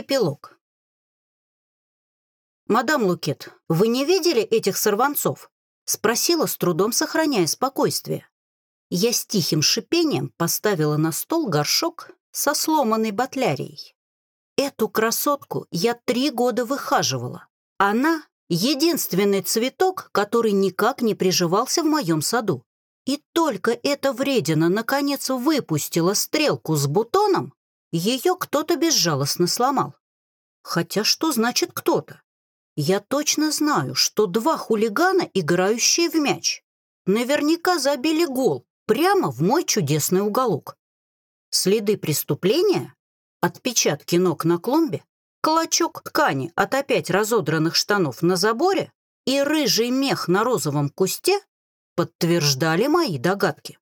Эпилог. «Мадам Лукет, вы не видели этих сорванцов?» Спросила, с трудом сохраняя спокойствие. Я с тихим шипением поставила на стол горшок со сломанной батлярией. Эту красотку я три года выхаживала. Она — единственный цветок, который никак не приживался в моем саду. И только эта вредина наконец выпустила стрелку с бутоном, ее кто-то безжалостно сломал. Хотя что значит кто-то? Я точно знаю, что два хулигана, играющие в мяч, наверняка забили гол прямо в мой чудесный уголок. Следы преступления, отпечатки ног на клумбе, клочок ткани от опять разодранных штанов на заборе и рыжий мех на розовом кусте подтверждали мои догадки.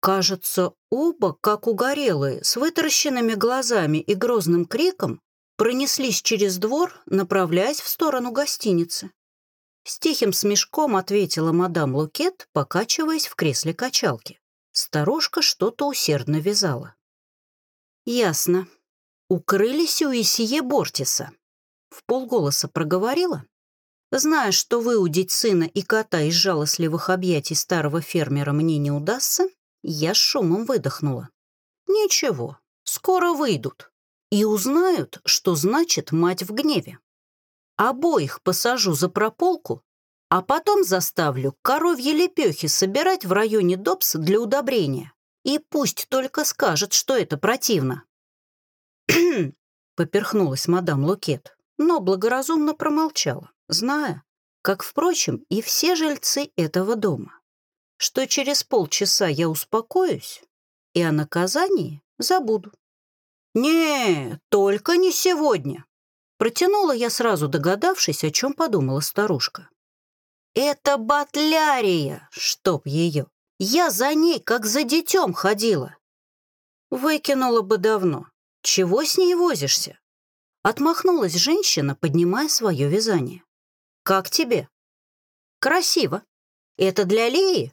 Кажется, оба, как угорелые, с вытаращенными глазами и грозным криком, пронеслись через двор, направляясь в сторону гостиницы. С тихим смешком ответила мадам Лукет, покачиваясь в кресле качалки. Старушка что-то усердно вязала. «Ясно. Укрылись у Исие Бортиса». В полголоса проговорила. «Зная, что выудить сына и кота из жалостливых объятий старого фермера мне не удастся, я шумом выдохнула. Ничего, скоро выйдут и узнают, что значит мать в гневе. Обоих посажу за прополку, а потом заставлю коровьи лепехи собирать в районе Добс для удобрения. И пусть только скажет, что это противно. поперхнулась мадам Лукет, но благоразумно промолчала, зная, как, впрочем, и все жильцы этого дома что через полчаса я успокоюсь и о наказании забуду. «Не, только не сегодня», — протянула я сразу, догадавшись, о чем подумала старушка. «Это батлярия, чтоб ее! Я за ней, как за детем, ходила!» Выкинула бы давно. Чего с ней возишься? Отмахнулась женщина, поднимая свое вязание. «Как тебе?» «Красиво. Это для Леи?»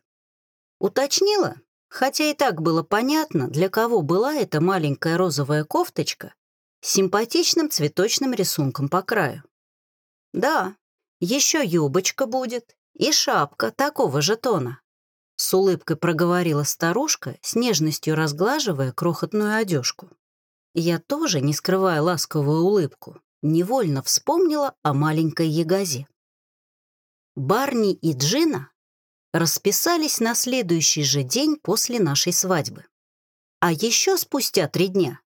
Уточнила, хотя и так было понятно, для кого была эта маленькая розовая кофточка с симпатичным цветочным рисунком по краю. Да, еще юбочка будет и шапка такого же тона. С улыбкой проговорила старушка, с нежностью разглаживая крохотную одежку. Я тоже, не скрывая ласковую улыбку, невольно вспомнила о маленькой ягозе. Барни и Джина расписались на следующий же день после нашей свадьбы. А еще спустя три дня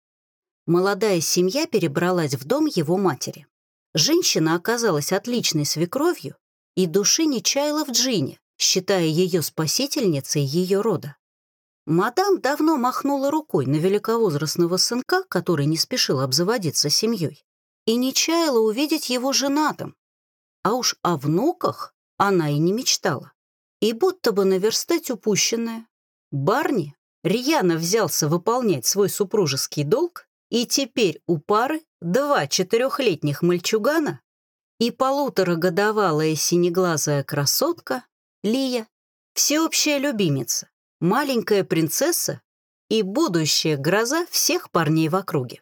молодая семья перебралась в дом его матери. Женщина оказалась отличной свекровью и души не чаяла в Джине, считая ее спасительницей ее рода. Мадам давно махнула рукой на великовозрастного сынка, который не спешил обзаводиться семьей, и не чаяла увидеть его женатым. А уж о внуках она и не мечтала. И будто бы наверстать упущенное, Барни рьяно взялся выполнять свой супружеский долг, и теперь у пары два четырехлетних мальчугана и полуторагодовалая синеглазая красотка Лия, всеобщая любимица, маленькая принцесса и будущая гроза всех парней в округе.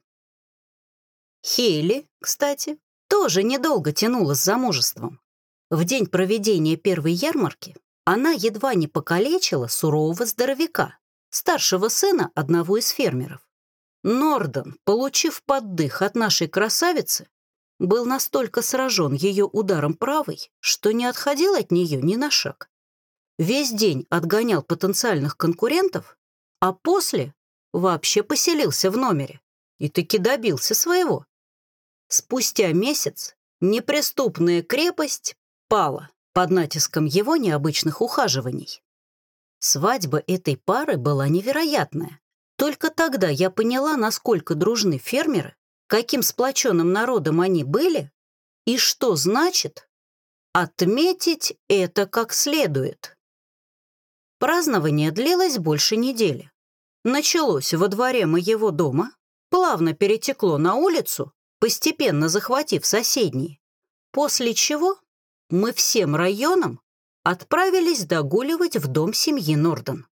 Хейли, кстати, тоже недолго тянула с замужеством. В день проведения первой ярмарки она едва не покалечила сурового здоровяка, старшего сына одного из фермеров. Нордон, получив поддых от нашей красавицы, был настолько сражен ее ударом правой, что не отходил от нее ни на шаг. Весь день отгонял потенциальных конкурентов, а после вообще поселился в номере и таки добился своего. Спустя месяц неприступная крепость пала под натиском его необычных ухаживаний. Свадьба этой пары была невероятная. Только тогда я поняла, насколько дружны фермеры, каким сплоченным народом они были и что значит отметить это как следует. Празднование длилось больше недели. Началось во дворе моего дома, плавно перетекло на улицу, постепенно захватив соседние, после чего мы всем районом отправились догуливать в дом семьи Норден.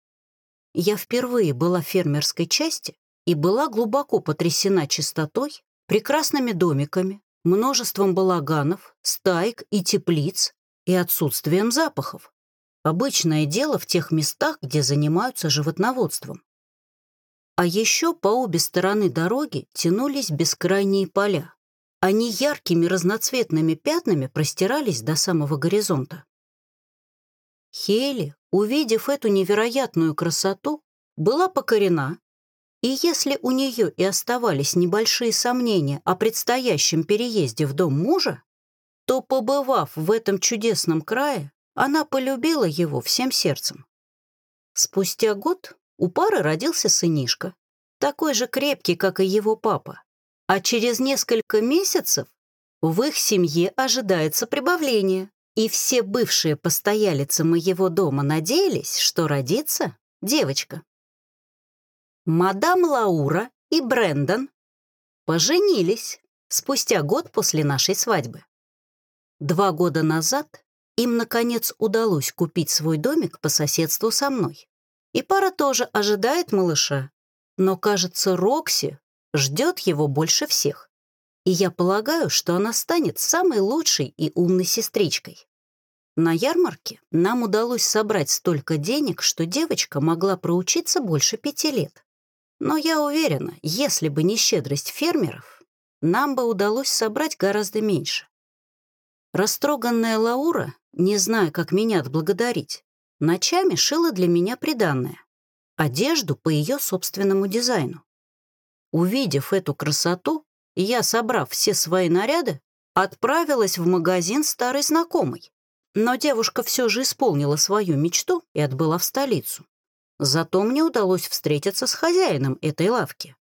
Я впервые была в фермерской части и была глубоко потрясена чистотой, прекрасными домиками, множеством балаганов, стаек и теплиц и отсутствием запахов. Обычное дело в тех местах, где занимаются животноводством. А еще по обе стороны дороги тянулись бескрайние поля. Они яркими разноцветными пятнами простирались до самого горизонта. Хейли, увидев эту невероятную красоту, была покорена, и если у нее и оставались небольшие сомнения о предстоящем переезде в дом мужа, то, побывав в этом чудесном крае, она полюбила его всем сердцем. Спустя год у пары родился сынишка, такой же крепкий, как и его папа. А через несколько месяцев в их семье ожидается прибавление, и все бывшие постоялицы моего дома надеялись, что родится девочка. Мадам Лаура и Брендон поженились спустя год после нашей свадьбы. Два года назад им, наконец, удалось купить свой домик по соседству со мной. И пара тоже ожидает малыша. Но, кажется, Рокси ждет его больше всех. И я полагаю, что она станет самой лучшей и умной сестричкой. На ярмарке нам удалось собрать столько денег, что девочка могла проучиться больше пяти лет. Но я уверена, если бы не щедрость фермеров, нам бы удалось собрать гораздо меньше. Растроганная Лаура, не зная, как меня отблагодарить, ночами шила для меня приданное — одежду по ее собственному дизайну. Увидев эту красоту, я, собрав все свои наряды, отправилась в магазин старой знакомой. Но девушка все же исполнила свою мечту и отбыла в столицу. Зато мне удалось встретиться с хозяином этой лавки.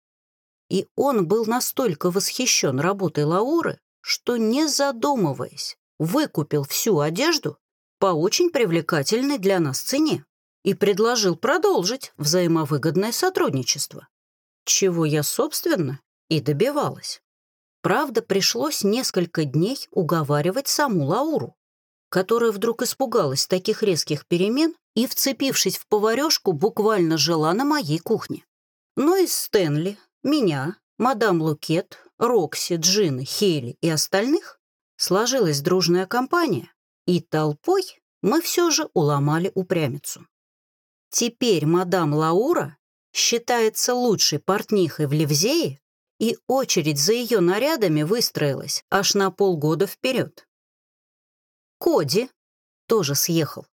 И он был настолько восхищен работой Лауры, что, не задумываясь, выкупил всю одежду по очень привлекательной для нас цене и предложил продолжить взаимовыгодное сотрудничество, чего я, собственно, и добивалась. Правда, пришлось несколько дней уговаривать саму Лауру, которая вдруг испугалась таких резких перемен и, вцепившись в поварешку, буквально жила на моей кухне. Но из Стэнли, меня, мадам Лукет, Рокси, Джин, Хейли и остальных сложилась дружная компания, и толпой мы все же уломали упрямицу. Теперь мадам Лаура считается лучшей портнихой в Ливзее, и очередь за ее нарядами выстроилась аж на полгода вперед. Коди тоже съехал.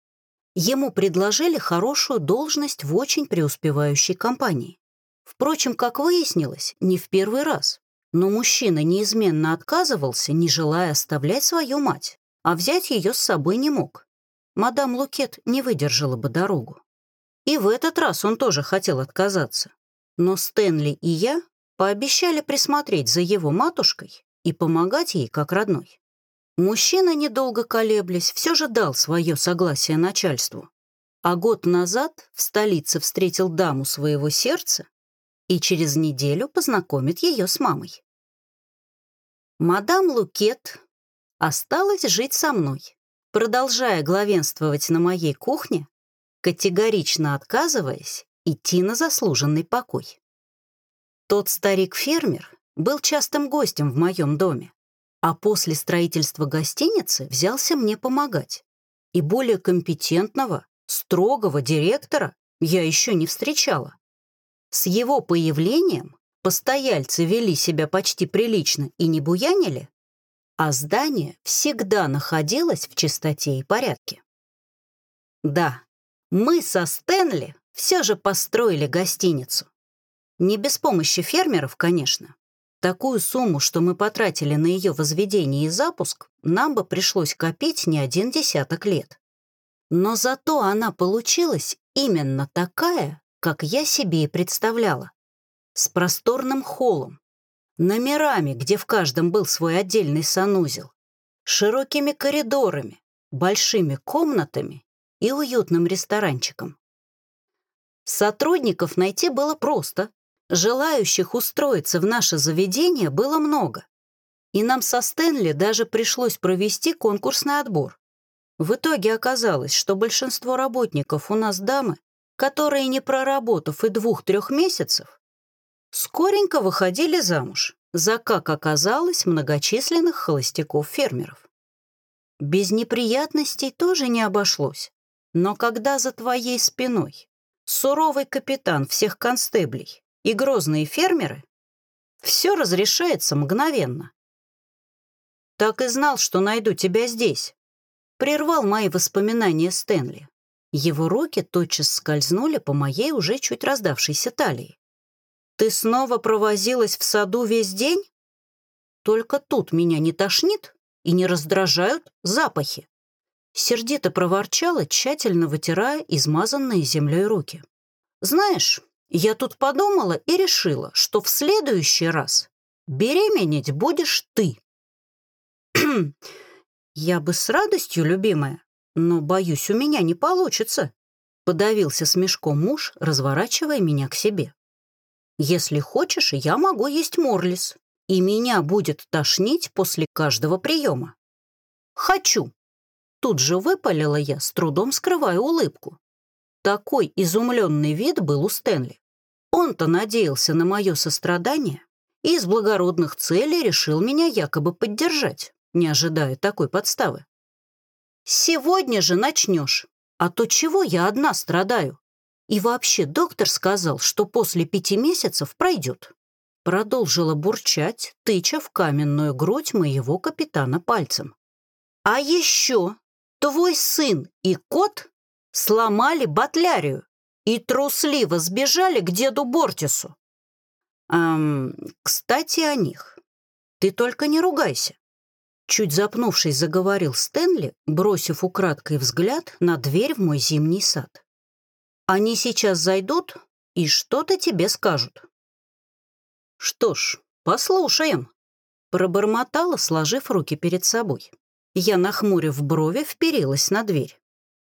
Ему предложили хорошую должность в очень преуспевающей компании. Впрочем, как выяснилось, не в первый раз. Но мужчина неизменно отказывался, не желая оставлять свою мать, а взять ее с собой не мог. Мадам Лукет не выдержала бы дорогу. И в этот раз он тоже хотел отказаться. Но Стэнли и я пообещали присмотреть за его матушкой и помогать ей как родной. Мужчина, недолго колеблясь, все же дал свое согласие начальству. А год назад в столице встретил даму своего сердца и через неделю познакомит ее с мамой. Мадам Лукет осталась жить со мной, продолжая главенствовать на моей кухне, категорично отказываясь идти на заслуженный покой. Тот старик-фермер был частым гостем в моем доме а после строительства гостиницы взялся мне помогать. И более компетентного, строгого директора я еще не встречала. С его появлением постояльцы вели себя почти прилично и не буянили, а здание всегда находилось в чистоте и порядке. Да, мы со Стэнли все же построили гостиницу. Не без помощи фермеров, конечно. Такую сумму, что мы потратили на ее возведение и запуск, нам бы пришлось копить не один десяток лет. Но зато она получилась именно такая, как я себе и представляла. С просторным холлом, номерами, где в каждом был свой отдельный санузел, широкими коридорами, большими комнатами и уютным ресторанчиком. Сотрудников найти было просто, Желающих устроиться в наше заведение было много. И нам со Стэнли даже пришлось провести конкурсный отбор. В итоге оказалось, что большинство работников у нас дамы, которые, не проработав и двух-трех месяцев, скоренько выходили замуж за, как оказалось, многочисленных холостяков-фермеров. Без неприятностей тоже не обошлось. Но когда за твоей спиной суровый капитан всех констеблей и грозные фермеры, все разрешается мгновенно. Так и знал, что найду тебя здесь. Прервал мои воспоминания Стэнли. Его руки тотчас скользнули по моей уже чуть раздавшейся талии. «Ты снова провозилась в саду весь день? Только тут меня не тошнит и не раздражают запахи». Сердито проворчала, тщательно вытирая измазанные землей руки. «Знаешь, я тут подумала и решила, что в следующий раз беременеть будешь ты». «Я бы с радостью, любимая, но, боюсь, у меня не получится», подавился смешком муж, разворачивая меня к себе. «Если хочешь, я могу есть морлис, и меня будет тошнить после каждого приема». «Хочу», Тут же выпалила я, с трудом скрывая улыбку. Такой изумленный вид был у Стэнли. Он-то надеялся на мое сострадание и из благородных целей решил меня якобы поддержать, не ожидая такой подставы. «Сегодня же начнешь, а то чего я одна страдаю? И вообще доктор сказал, что после пяти месяцев пройдет». Продолжила бурчать, тыча в каменную грудь моего капитана пальцем. «А еще Твой сын и кот сломали батлярию и трусливо сбежали к деду Бортису. Эм, кстати, о них. Ты только не ругайся. Чуть запнувшись, заговорил Стэнли, бросив украдкой взгляд на дверь в мой зимний сад. Они сейчас зайдут и что-то тебе скажут. Что ж, послушаем, пробормотала, сложив руки перед собой. Я, нахмурив брови, вперилась на дверь.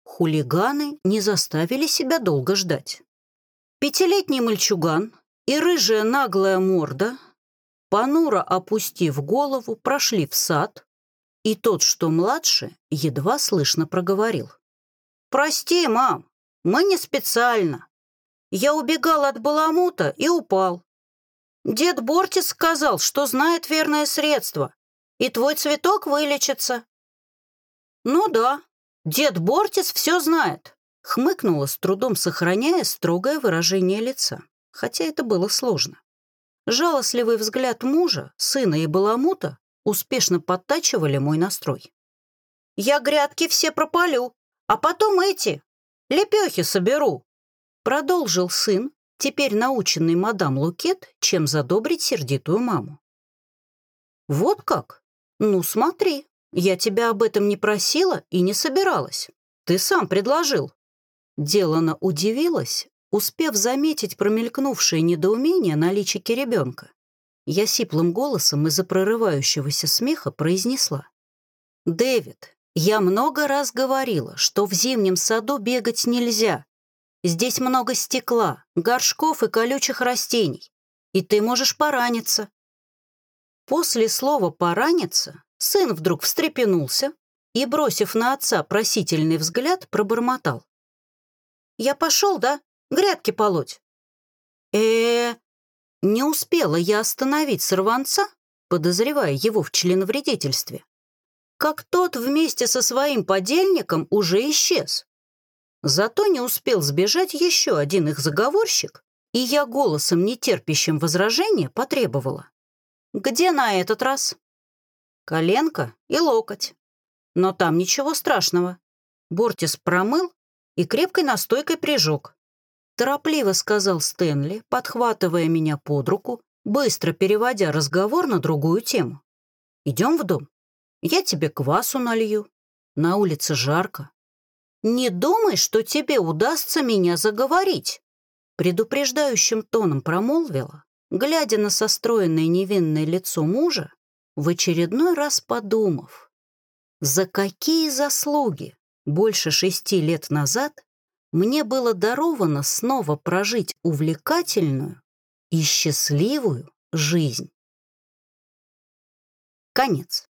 Хулиганы не заставили себя долго ждать. Пятилетний мальчуган и рыжая наглая морда, понуро опустив голову, прошли в сад, и тот, что младше, едва слышно проговорил. «Прости, мам, мы не специально. Я убегал от баламута и упал. Дед Бортис сказал, что знает верное средство, и твой цветок вылечится. «Ну да, дед Бортис все знает», — хмыкнула, с трудом сохраняя строгое выражение лица, хотя это было сложно. Жалостливый взгляд мужа, сына и баламута успешно подтачивали мой настрой. «Я грядки все пропалю, а потом эти, лепехи соберу», — продолжил сын, теперь наученный мадам Лукет, чем задобрить сердитую маму. «Вот как? Ну, смотри, я тебя об этом не просила и не собиралась. Ты сам предложил». Делана удивилась, успев заметить промелькнувшее недоумение на личике ребенка. Я сиплым голосом из-за прорывающегося смеха произнесла. «Дэвид, я много раз говорила, что в зимнем саду бегать нельзя. Здесь много стекла, горшков и колючих растений, и ты можешь пораниться». После слова «пораниться» Сын вдруг встрепенулся и, бросив на отца просительный взгляд, пробормотал. «Я пошел, да? Грядки полоть?» э, -э Не успела я остановить сорванца, подозревая его в членовредительстве, как тот вместе со своим подельником уже исчез. Зато не успел сбежать еще один их заговорщик, и я голосом, нетерпящим возражения, потребовала. «Где на этот раз?» коленка и локоть. Но там ничего страшного. Бортис промыл и крепкой настойкой прижег. Торопливо сказал Стэнли, подхватывая меня под руку, быстро переводя разговор на другую тему. «Идем в дом. Я тебе квасу налью. На улице жарко. Не думай, что тебе удастся меня заговорить», предупреждающим тоном промолвила, глядя на состроенное невинное лицо мужа, в очередной раз подумав, за какие заслуги больше шести лет назад мне было даровано снова прожить увлекательную и счастливую жизнь. Конец.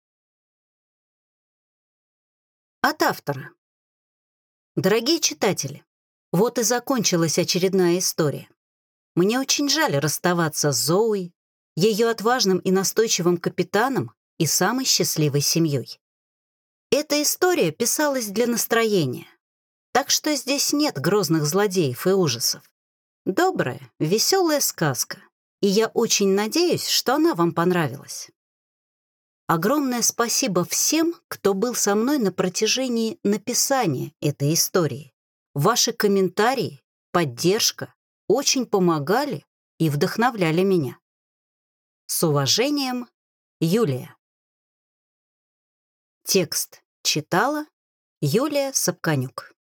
От автора. Дорогие читатели, вот и закончилась очередная история. Мне очень жаль расставаться с Зоей, ее отважным и настойчивым капитаном и самой счастливой семьей. Эта история писалась для настроения, так что здесь нет грозных злодеев и ужасов. Добрая, веселая сказка, и я очень надеюсь, что она вам понравилась. Огромное спасибо всем, кто был со мной на протяжении написания этой истории. Ваши комментарии, поддержка очень помогали и вдохновляли меня. С уважением, Юлия. Текст читала Юлия Сапканюк.